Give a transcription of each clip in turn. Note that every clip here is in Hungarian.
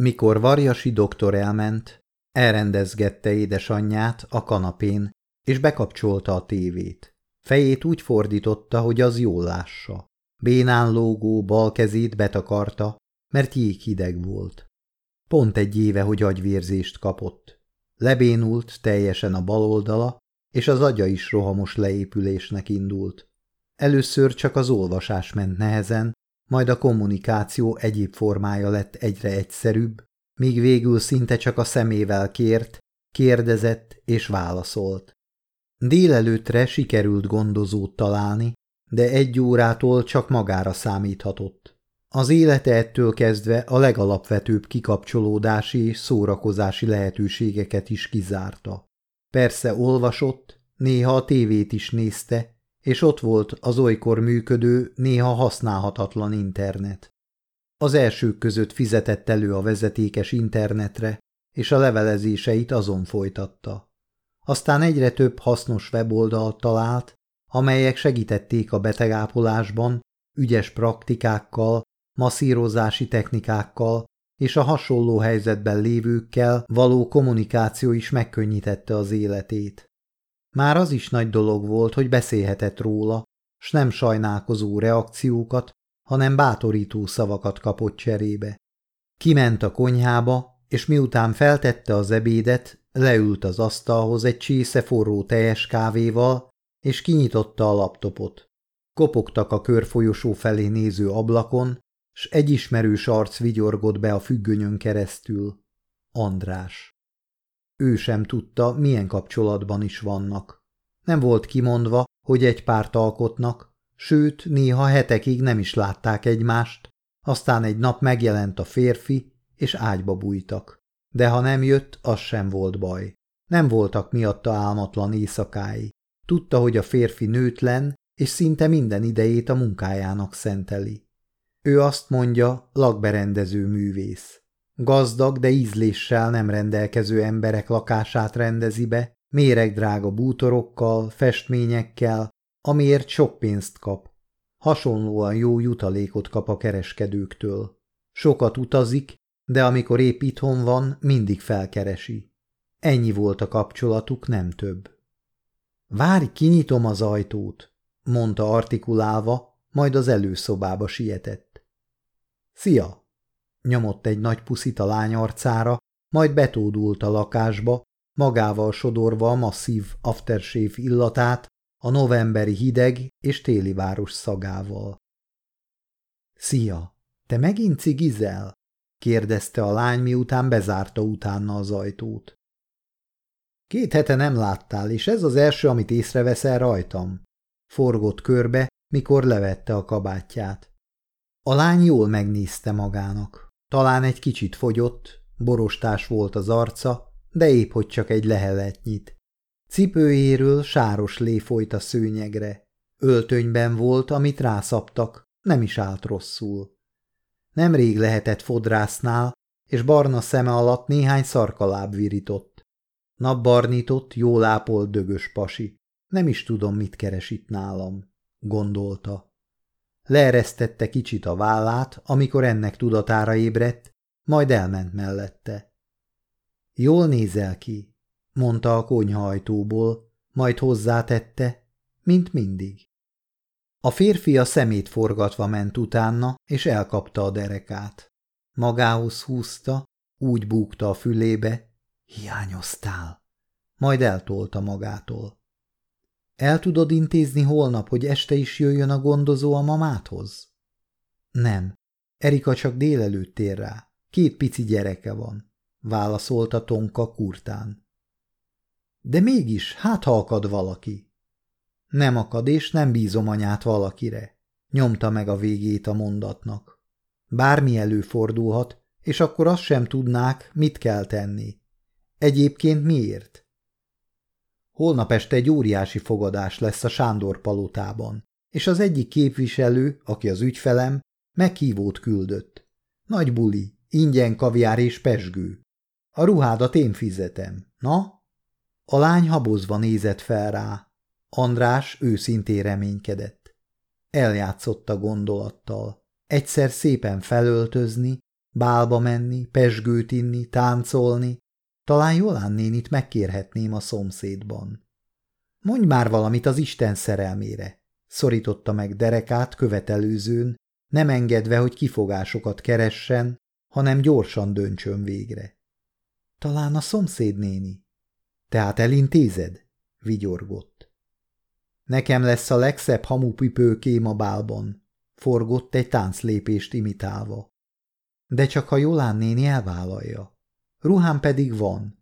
Mikor Varjasi doktor elment, elrendezgette édesanyját a kanapén, és bekapcsolta a tévét. Fejét úgy fordította, hogy az jól lássa. Bénán lógó bal kezét betakarta, mert jéghideg volt. Pont egy éve, hogy agyvérzést kapott. Lebénult teljesen a bal oldala, és az agya is rohamos leépülésnek indult. Először csak az olvasás ment nehezen, majd a kommunikáció egyéb formája lett egyre egyszerűbb, míg végül szinte csak a szemével kért, kérdezett és válaszolt. Délelőtre sikerült gondozót találni, de egy órától csak magára számíthatott. Az élete ettől kezdve a legalapvetőbb kikapcsolódási és szórakozási lehetőségeket is kizárta. Persze olvasott, néha a tévét is nézte, és ott volt az olykor működő, néha használhatatlan internet. Az elsők között fizetett elő a vezetékes internetre, és a levelezéseit azon folytatta. Aztán egyre több hasznos weboldalt talált, amelyek segítették a betegápolásban, ügyes praktikákkal, masszírozási technikákkal és a hasonló helyzetben lévőkkel való kommunikáció is megkönnyítette az életét. Már az is nagy dolog volt, hogy beszélhetett róla, s nem sajnálkozó reakciókat, hanem bátorító szavakat kapott cserébe. Kiment a konyhába, és miután feltette az ebédet, leült az asztalhoz egy csésze forró teljes kávéval, és kinyitotta a laptopot. Kopogtak a körfolyosó felé néző ablakon, s egy ismerős arc vigyorgott be a függönyön keresztül. András. Ő sem tudta, milyen kapcsolatban is vannak. Nem volt kimondva, hogy egy párt alkotnak, sőt, néha hetekig nem is látták egymást, aztán egy nap megjelent a férfi, és ágyba bújtak. De ha nem jött, az sem volt baj. Nem voltak miatta álmatlan éjszakái. Tudta, hogy a férfi nőtlen, és szinte minden idejét a munkájának szenteli. Ő azt mondja, lakberendező művész. Gazdag, de ízléssel nem rendelkező emberek lakását rendezi be, méregdrága bútorokkal, festményekkel, amiért sok pénzt kap. Hasonlóan jó jutalékot kap a kereskedőktől. Sokat utazik, de amikor épp itthon van, mindig felkeresi. Ennyi volt a kapcsolatuk, nem több. Várj, kinyitom az ajtót, mondta artikulálva, majd az előszobába sietett. Szia! Nyomott egy nagy puszit a lány arcára, majd betódult a lakásba, magával sodorva a masszív aftershave illatát, a novemberi hideg és téli város szagával. Szia! Te megint cigizel? kérdezte a lány, miután bezárta utána az ajtót. Két hete nem láttál, és ez az első, amit észreveszel rajtam. Forgott körbe, mikor levette a kabátját. A lány jól megnézte magának. Talán egy kicsit fogyott, borostás volt az arca, de épp hogy csak egy leheletnyit. Cipőjéről sáros lé folyt a szőnyegre. Öltönyben volt, amit rászaptak, nem is állt rosszul. Nemrég lehetett fodrásznál, és barna szeme alatt néhány szarkaláb virított. Napbarnított, jól ápolt dögös pasi. Nem is tudom, mit keres itt nálam, gondolta. Leeresztette kicsit a vállát, amikor ennek tudatára ébredt, majd elment mellette. Jól nézel ki, mondta a konyhajtóból, majd hozzátette, mint mindig. A férfi a szemét forgatva ment utána, és elkapta a derekát. Magához húzta, úgy búgta a fülébe, hiányoztál, majd eltolta magától. El tudod intézni holnap, hogy este is jöjjön a gondozó a mamáthoz? Nem. Erika csak délelőtt ér rá. Két pici gyereke van, válaszolta Tonka kurtán. De mégis, hát ha akad valaki. Nem akad, és nem bízom anyát valakire. Nyomta meg a végét a mondatnak. Bármi előfordulhat, és akkor azt sem tudnák, mit kell tenni. Egyébként miért? Holnap este egy óriási fogadás lesz a Sándor palotában, és az egyik képviselő, aki az ügyfelem, meghívót küldött. Nagy buli, ingyen kaviár és pesgő. A ruhádat én fizetem. Na? A lány habozva nézett fel rá. András őszintén reménykedett. Eljátszott a gondolattal. Egyszer szépen felöltözni, bálba menni, pesgőt inni, táncolni. Talán Jolán nénit megkérhetném a szomszédban. Mondj már valamit az Isten szerelmére, szorította meg derekát követelőzőn, nem engedve, hogy kifogásokat keressen, hanem gyorsan döntsön végre. Talán a szomszéd néni. Tehát elintézed? vigyorgott. Nekem lesz a legszebb hamupipőkém a bálban, forgott egy tánclépést imitálva. De csak ha Jolán néni elvállalja. Ruhám pedig van.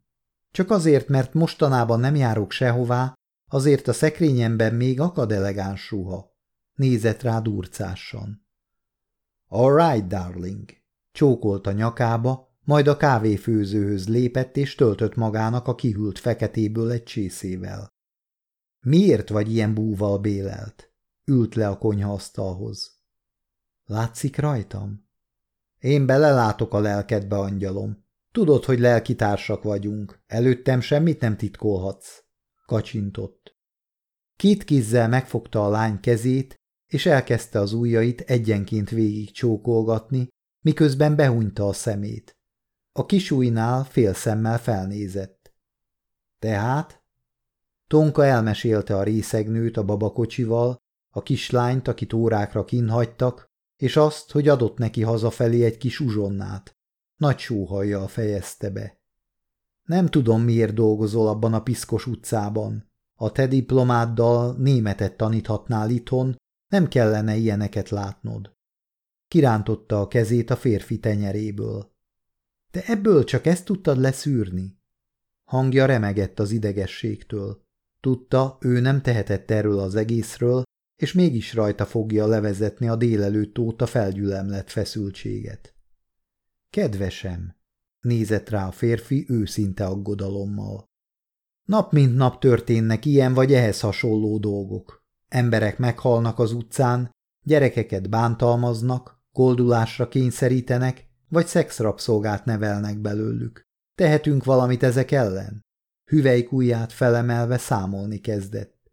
Csak azért, mert mostanában nem járok sehová, azért a szekrényemben még akad elegáns ruha. Nézett rá durcásan. All right, darling. Csókolt a nyakába, majd a kávéfőzőhöz lépett és töltött magának a kihűlt feketéből egy csészével. Miért vagy ilyen búval bélelt? Ült le a konyhaasztalhoz. Látszik rajtam? Én belelátok a lelkedbe, angyalom. Tudod, hogy lelkitársak vagyunk. Előttem semmit nem titkolhatsz. Kacsintott. Két kézzel megfogta a lány kezét, és elkezdte az ujjait egyenként végig csókolgatni, miközben behunyta a szemét. A kisújnál fél szemmel felnézett. Tehát? Tonka elmesélte a részegnőt a babakocsival, a kislányt, akit órákra kinhagytak, és azt, hogy adott neki hazafelé egy kis uzsonnát. Nagy sóhajjal fejezte be. Nem tudom, miért dolgozol abban a piszkos utcában. A te diplomáddal németet taníthatnál itthon, nem kellene ilyeneket látnod. Kirántotta a kezét a férfi tenyeréből. De ebből csak ezt tudtad leszűrni? Hangja remegett az idegességtől. Tudta, ő nem tehetett erről az egészről, és mégis rajta fogja levezetni a délelőtt óta felgyülemlett feszültséget. Kedvesem, nézett rá a férfi őszinte aggodalommal. Nap mint nap történnek ilyen vagy ehhez hasonló dolgok. Emberek meghalnak az utcán, gyerekeket bántalmaznak, koldulásra kényszerítenek, vagy szexrabszolgát nevelnek belőlük. Tehetünk valamit ezek ellen? Hüvelyk ujját felemelve számolni kezdett.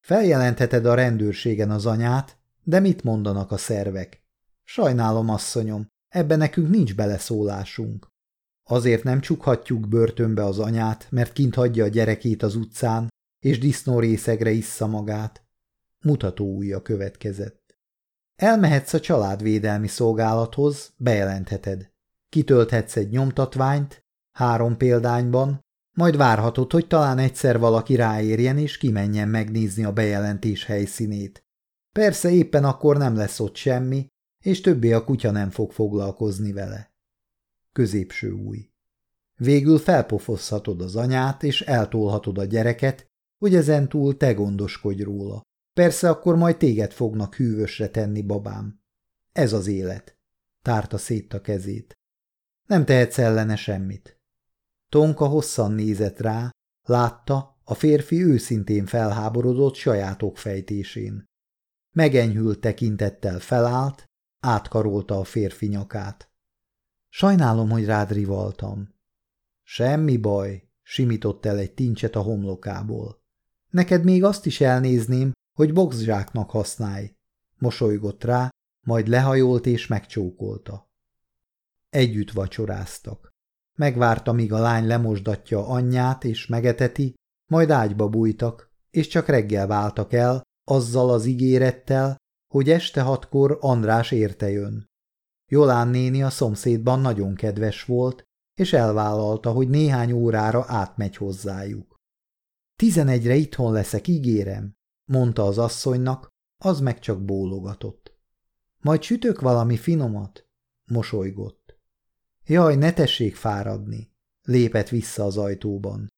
Feljelentheted a rendőrségen az anyát, de mit mondanak a szervek? Sajnálom, asszonyom, ebben nekünk nincs beleszólásunk. Azért nem csukhatjuk börtönbe az anyát, mert kint hagyja a gyerekét az utcán, és disznórészegre issza magát. Mutató ujja következett. Elmehetsz a családvédelmi szolgálathoz, bejelentheted. Kitölthetsz egy nyomtatványt, három példányban, majd várhatod, hogy talán egyszer valaki ráérjen és kimenjen megnézni a bejelentés helyszínét. Persze éppen akkor nem lesz ott semmi, és többé a kutya nem fog foglalkozni vele. Középső új. Végül felpofozhatod az anyát, és eltolhatod a gyereket, hogy ezentúl te gondoskodj róla. Persze akkor majd téged fognak hűvösre tenni, babám. Ez az élet. Tárta szét a kezét. Nem tehetsz ellene semmit. Tonka hosszan nézett rá, látta, a férfi őszintén felháborodott saját okfejtésén. Megenyhült tekintettel felállt, átkarolta a férfi nyakát. Sajnálom, hogy rád rivaltam. Semmi baj, simított el egy tincset a homlokából. Neked még azt is elnézném, hogy boxzsáknak használj. Mosolygott rá, majd lehajolt és megcsókolta. Együtt vacsoráztak. Megvárta, míg a lány lemosdatja anyját és megeteti, majd ágyba bújtak, és csak reggel váltak el, azzal az ígérettel, hogy este hatkor András érte jön. Jolán néni a szomszédban nagyon kedves volt, és elvállalta, hogy néhány órára átmegy hozzájuk. Tizenegyre itthon leszek, ígérem, mondta az asszonynak, az meg csak bólogatott. Majd sütök valami finomat? Mosolygott. Jaj, ne tessék fáradni, lépett vissza az ajtóban.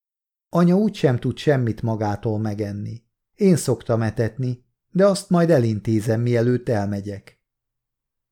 Anya úgysem tud semmit magától megenni. Én szoktam etetni, de azt majd elintézem, mielőtt elmegyek.